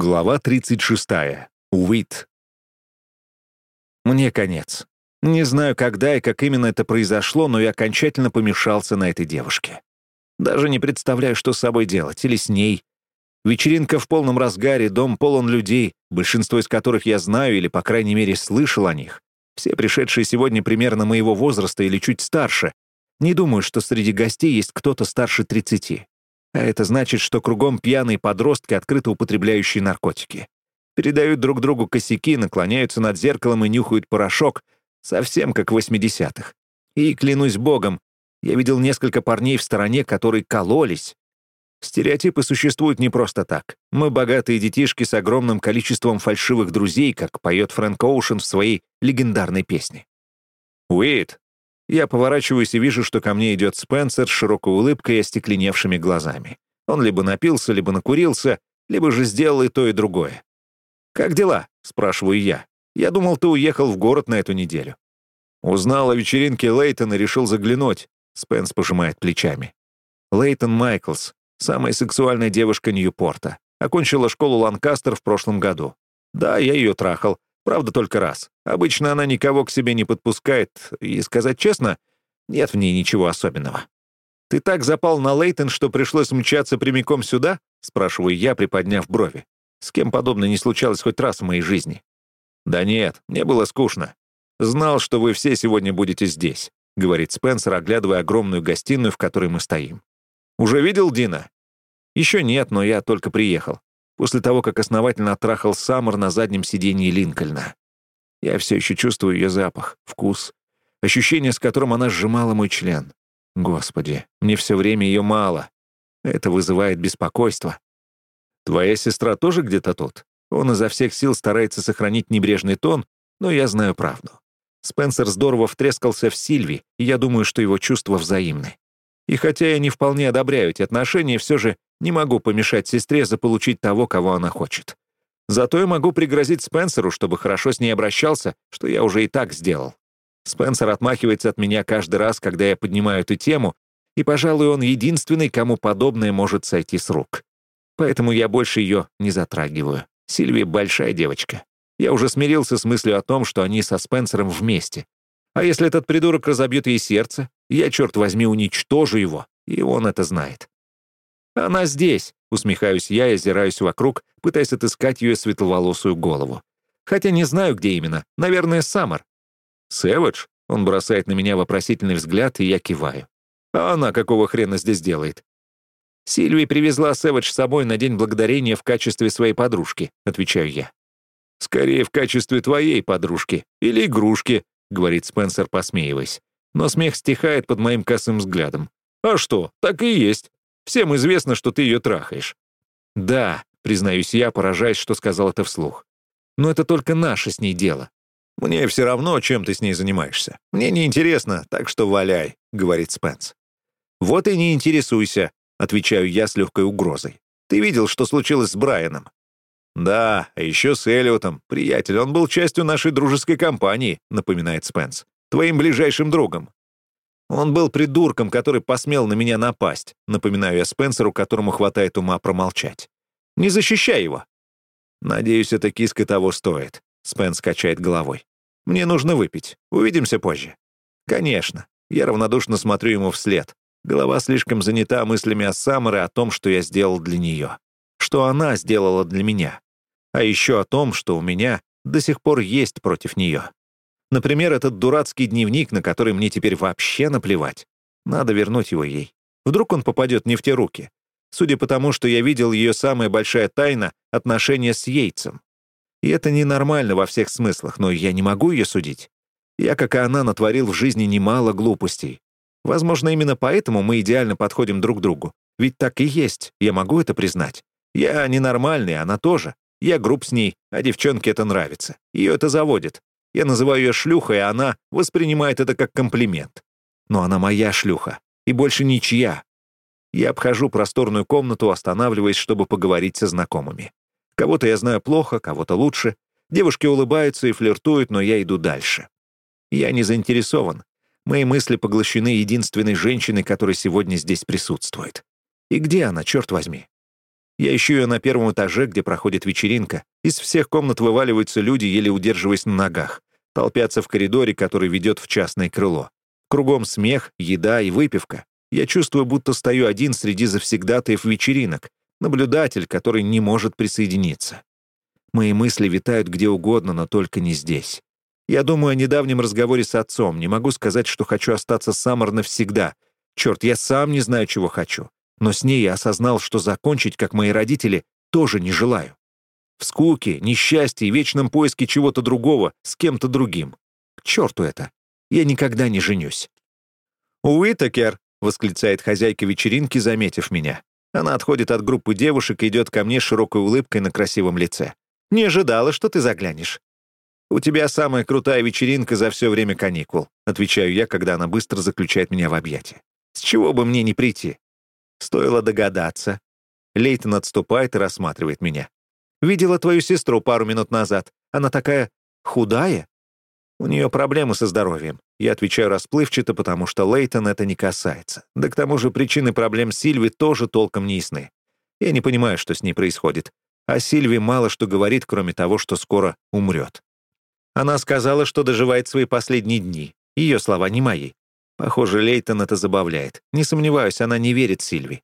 Глава 36. Уит. Мне конец. Не знаю, когда и как именно это произошло, но я окончательно помешался на этой девушке. Даже не представляю, что с собой делать, или с ней. Вечеринка в полном разгаре, дом полон людей, большинство из которых я знаю или, по крайней мере, слышал о них. Все пришедшие сегодня примерно моего возраста или чуть старше. Не думаю, что среди гостей есть кто-то старше 30. А это значит, что кругом пьяные подростки, открыто употребляющие наркотики. Передают друг другу косяки, наклоняются над зеркалом и нюхают порошок, совсем как в 80-х. И, клянусь богом, я видел несколько парней в стороне, которые кололись. Стереотипы существуют не просто так. Мы богатые детишки с огромным количеством фальшивых друзей, как поет Фрэнк Оушен в своей легендарной песне. «Уит, я поворачиваюсь и вижу, что ко мне идет Спенсер с широкой улыбкой и остекленевшими глазами. Он либо напился, либо накурился, либо же сделал и то, и другое. «Как дела?» — спрашиваю я. «Я думал, ты уехал в город на эту неделю». Узнал о вечеринке Лейтон и решил заглянуть. Спенс пожимает плечами. Лейтон Майклс, самая сексуальная девушка Ньюпорта. Окончила школу Ланкастер в прошлом году. Да, я ее трахал. Правда, только раз. Обычно она никого к себе не подпускает, и, сказать честно, нет в ней ничего особенного. «Ты так запал на Лейтон, что пришлось мчаться прямиком сюда?» — спрашиваю я, приподняв брови. «С кем подобное не случалось хоть раз в моей жизни?» «Да нет, мне было скучно. Знал, что вы все сегодня будете здесь», — говорит Спенсер, оглядывая огромную гостиную, в которой мы стоим. «Уже видел Дина?» «Еще нет, но я только приехал после того, как основательно оттрахал Саммер на заднем сиденье Линкольна. Я все еще чувствую ее запах, вкус, ощущение, с которым она сжимала мой член. Господи, мне все время ее мало. Это вызывает беспокойство. Твоя сестра тоже где-то тут? Он изо всех сил старается сохранить небрежный тон, но я знаю правду. Спенсер здорово втрескался в Сильви, и я думаю, что его чувства взаимны. И хотя я не вполне одобряю эти отношения, все же не могу помешать сестре заполучить того, кого она хочет. Зато я могу пригрозить Спенсеру, чтобы хорошо с ней обращался, что я уже и так сделал. Спенсер отмахивается от меня каждый раз, когда я поднимаю эту тему, и, пожалуй, он единственный, кому подобное может сойти с рук. Поэтому я больше ее не затрагиваю. Сильвия большая девочка. Я уже смирился с мыслью о том, что они со Спенсером вместе. А если этот придурок разобьет ей сердце, я, черт возьми, уничтожу его, и он это знает. «Она здесь», — усмехаюсь я и озираюсь вокруг, пытаясь отыскать ее светловолосую голову. Хотя не знаю, где именно. Наверное, Саммер. «Сэвидж?» — он бросает на меня вопросительный взгляд, и я киваю. «А она какого хрена здесь делает?» «Сильви привезла Сэвидж с собой на День Благодарения в качестве своей подружки», — отвечаю я. «Скорее, в качестве твоей подружки. Или игрушки», — говорит Спенсер, посмеиваясь. Но смех стихает под моим косым взглядом. «А что, так и есть. Всем известно, что ты ее трахаешь». «Да», — признаюсь я, поражаясь, что сказал это вслух. «Но это только наше с ней дело». «Мне все равно, чем ты с ней занимаешься. Мне не интересно, так что валяй», — говорит Спенс. «Вот и не интересуйся», — отвечаю я с легкой угрозой. «Ты видел, что случилось с Брайаном?» «Да, а еще с Эллиотом. Приятель, он был частью нашей дружеской компании», — напоминает Спенс. «Твоим ближайшим другом. Он был придурком, который посмел на меня напасть, напоминаю я Спенсеру, которому хватает ума промолчать. Не защищай его. Надеюсь, эта киска того стоит. Спенс качает головой. Мне нужно выпить. Увидимся позже. Конечно. Я равнодушно смотрю ему вслед. Голова слишком занята мыслями о Саммер и о том, что я сделал для нее. Что она сделала для меня. А еще о том, что у меня до сих пор есть против нее. Например, этот дурацкий дневник, на который мне теперь вообще наплевать. Надо вернуть его ей. Вдруг он попадет не в те руки. Судя по тому, что я видел ее самая большая тайна — отношения с Ейцем. И это ненормально во всех смыслах, но я не могу ее судить. Я, как и она, натворил в жизни немало глупостей. Возможно, именно поэтому мы идеально подходим друг к другу. Ведь так и есть, я могу это признать. Я ненормальный, она тоже. Я груб с ней, а девчонке это нравится. Ее это заводит. Я называю ее шлюхой, а она воспринимает это как комплимент. Но она моя шлюха, и больше ничья. Я обхожу просторную комнату, останавливаясь, чтобы поговорить со знакомыми. Кого-то я знаю плохо, кого-то лучше. Девушки улыбаются и флиртуют, но я иду дальше. Я не заинтересован. Мои мысли поглощены единственной женщиной, которая сегодня здесь присутствует. И где она, черт возьми? Я ищу ее на первом этаже, где проходит вечеринка. Из всех комнат вываливаются люди, еле удерживаясь на ногах. Толпятся в коридоре, который ведет в частное крыло. Кругом смех, еда и выпивка. Я чувствую, будто стою один среди завсегдатаев вечеринок, наблюдатель, который не может присоединиться. Мои мысли витают где угодно, но только не здесь. Я думаю о недавнем разговоре с отцом, не могу сказать, что хочу остаться Саммер навсегда. Черт, я сам не знаю, чего хочу. Но с ней я осознал, что закончить, как мои родители, тоже не желаю. В скуке, несчастье и вечном поиске чего-то другого с кем-то другим. К черту это. Я никогда не женюсь. «Уитакер!» — восклицает хозяйка вечеринки, заметив меня. Она отходит от группы девушек и идет ко мне широкой улыбкой на красивом лице. «Не ожидала, что ты заглянешь». «У тебя самая крутая вечеринка за все время каникул», отвечаю я, когда она быстро заключает меня в объятия. «С чего бы мне не прийти?» Стоило догадаться. Лейтон отступает и рассматривает меня. «Видела твою сестру пару минут назад. Она такая худая?» У нее проблемы со здоровьем. Я отвечаю расплывчато, потому что Лейтон это не касается. Да к тому же причины проблем Сильви тоже толком не ясны. Я не понимаю, что с ней происходит. А Сильви мало что говорит, кроме того, что скоро умрет. Она сказала, что доживает свои последние дни. Ее слова не мои. Похоже, Лейтон это забавляет. Не сомневаюсь, она не верит Сильви.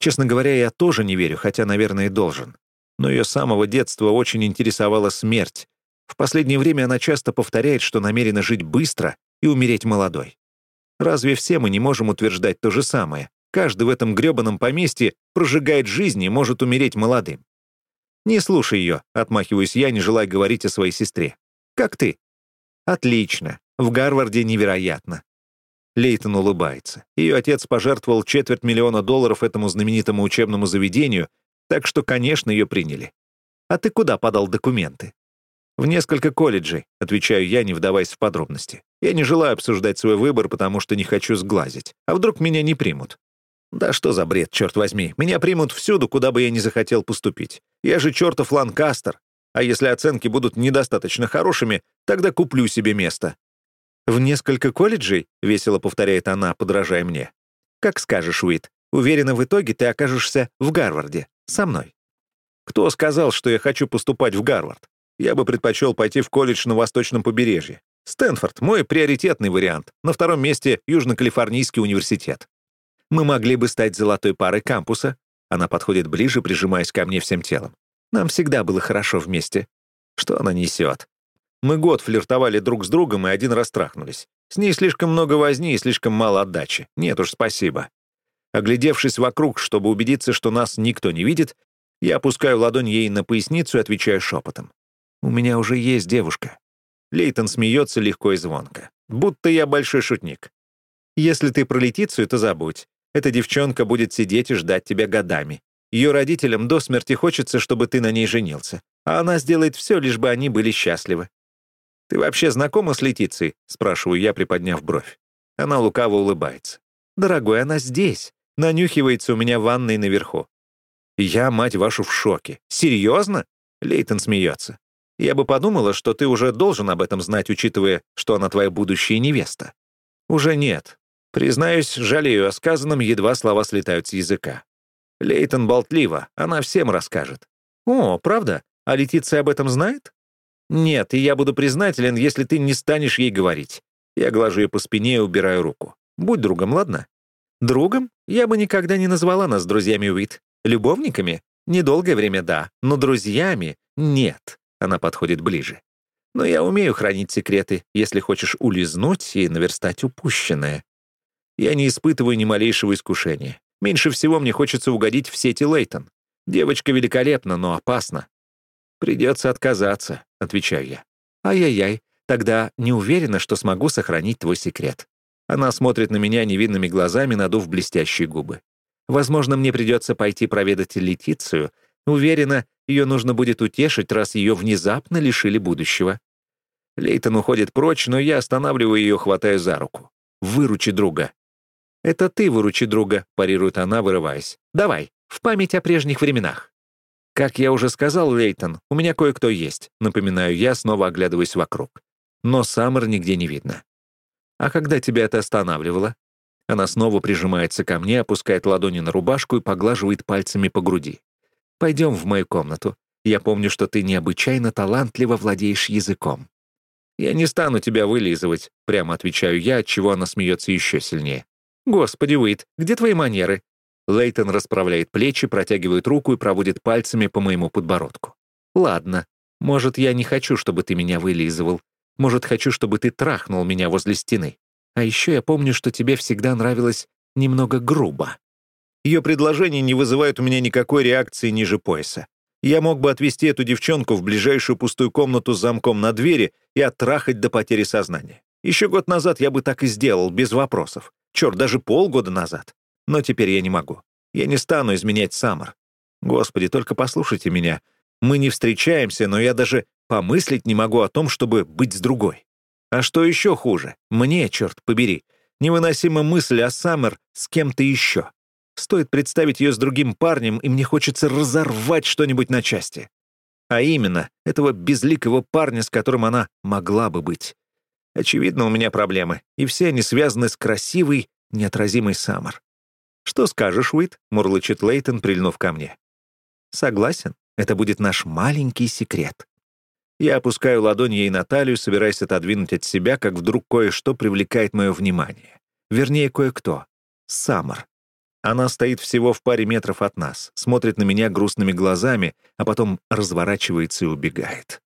Честно говоря, я тоже не верю, хотя, наверное, должен. Но ее самого детства очень интересовала смерть, в последнее время она часто повторяет, что намерена жить быстро и умереть молодой. Разве все мы не можем утверждать то же самое? Каждый в этом грёбаном поместье прожигает жизнь и может умереть молодым. «Не слушай ее», — отмахиваюсь я, не желая говорить о своей сестре. «Как ты?» «Отлично. В Гарварде невероятно». Лейтон улыбается. Ее отец пожертвовал четверть миллиона долларов этому знаменитому учебному заведению, так что, конечно, ее приняли. «А ты куда подал документы?» «В несколько колледжей», — отвечаю я, не вдаваясь в подробности. «Я не желаю обсуждать свой выбор, потому что не хочу сглазить. А вдруг меня не примут?» «Да что за бред, черт возьми. Меня примут всюду, куда бы я ни захотел поступить. Я же чертов Ланкастер. А если оценки будут недостаточно хорошими, тогда куплю себе место». «В несколько колледжей?» — весело повторяет она, подражая мне. «Как скажешь, Уит. Уверена, в итоге ты окажешься в Гарварде. Со мной». «Кто сказал, что я хочу поступать в Гарвард? Я бы предпочел пойти в колледж на восточном побережье. Стэнфорд — мой приоритетный вариант. На втором месте — Южно-Калифорнийский университет. Мы могли бы стать золотой парой кампуса. Она подходит ближе, прижимаясь ко мне всем телом. Нам всегда было хорошо вместе. Что она несет? Мы год флиртовали друг с другом и один раз трахнулись. С ней слишком много возни и слишком мало отдачи. Нет уж, спасибо. Оглядевшись вокруг, чтобы убедиться, что нас никто не видит, я опускаю ладонь ей на поясницу и отвечаю шепотом. У меня уже есть девушка». Лейтон смеется легко и звонко. «Будто я большой шутник. Если ты про Летицию, то забудь. Эта девчонка будет сидеть и ждать тебя годами. Ее родителям до смерти хочется, чтобы ты на ней женился. А она сделает все, лишь бы они были счастливы. «Ты вообще знакома с Летицией?» — спрашиваю я, приподняв бровь. Она лукаво улыбается. «Дорогой, она здесь. Нанюхивается у меня в ванной наверху». «Я, мать вашу, в шоке. Серьезно?» Лейтон смеется. Я бы подумала, что ты уже должен об этом знать, учитывая, что она твоя будущая невеста. Уже нет. Признаюсь, жалею о сказанном, едва слова слетают с языка. Лейтон болтлива, она всем расскажет. О, правда? А Летиция об этом знает? Нет, и я буду признателен, если ты не станешь ей говорить. Я глажу ее по спине и убираю руку. Будь другом, ладно? Другом? Я бы никогда не назвала нас друзьями Уит. Любовниками? Недолгое время да, но друзьями — нет. Она подходит ближе. Но я умею хранить секреты, если хочешь улизнуть и наверстать упущенное. Я не испытываю ни малейшего искушения. Меньше всего мне хочется угодить в сети Лейтон. Девочка великолепна, но опасна. «Придется отказаться», — отвечаю я. «Ай-яй-яй, тогда не уверена, что смогу сохранить твой секрет». Она смотрит на меня невинными глазами, надув блестящие губы. «Возможно, мне придется пойти проведать Летицию. Уверена, ее нужно будет утешить, раз ее внезапно лишили будущего. Лейтон уходит прочь, но я останавливаю ее, хватая за руку. «Выручи друга». «Это ты выручи друга», — парирует она, вырываясь. «Давай, в память о прежних временах». «Как я уже сказал, Лейтон, у меня кое-кто есть», — напоминаю я, снова оглядываясь вокруг. Но Саммер нигде не видно. «А когда тебя это останавливало?» Она снова прижимается ко мне, опускает ладони на рубашку и поглаживает пальцами по груди. Пойдем в мою комнату. Я помню, что ты необычайно талантливо владеешь языком». «Я не стану тебя вылизывать», — прямо отвечаю я, отчего она смеется еще сильнее. «Господи, Уит, где твои манеры?» Лейтон расправляет плечи, протягивает руку и проводит пальцами по моему подбородку. «Ладно. Может, я не хочу, чтобы ты меня вылизывал. Может, хочу, чтобы ты трахнул меня возле стены. А еще я помню, что тебе всегда нравилось немного грубо». Ее предложение не вызывает у меня никакой реакции ниже пояса. Я мог бы отвезти эту девчонку в ближайшую пустую комнату с замком на двери и оттрахать до потери сознания. Еще год назад я бы так и сделал, без вопросов. Черт, даже полгода назад. Но теперь я не могу. Я не стану изменять Саммер. Господи, только послушайте меня. Мы не встречаемся, но я даже помыслить не могу о том, чтобы быть с другой. А что еще хуже? Мне, черт побери, невыносима мысль о Саммер с кем-то еще. Стоит представить ее с другим парнем, и мне хочется разорвать что-нибудь на части. А именно, этого безликого парня, с которым она могла бы быть. Очевидно, у меня проблемы, и все они связаны с красивой, неотразимой Саммер. «Что скажешь, Уит?» — мурлычет Лейтон, прильнув ко мне. «Согласен. Это будет наш маленький секрет». Я опускаю ладонь ей на талию, собираясь отодвинуть от себя, как вдруг кое-что привлекает мое внимание. Вернее, кое-кто. Саммер. Она стоит всего в паре метров от нас, смотрит на меня грустными глазами, а потом разворачивается и убегает.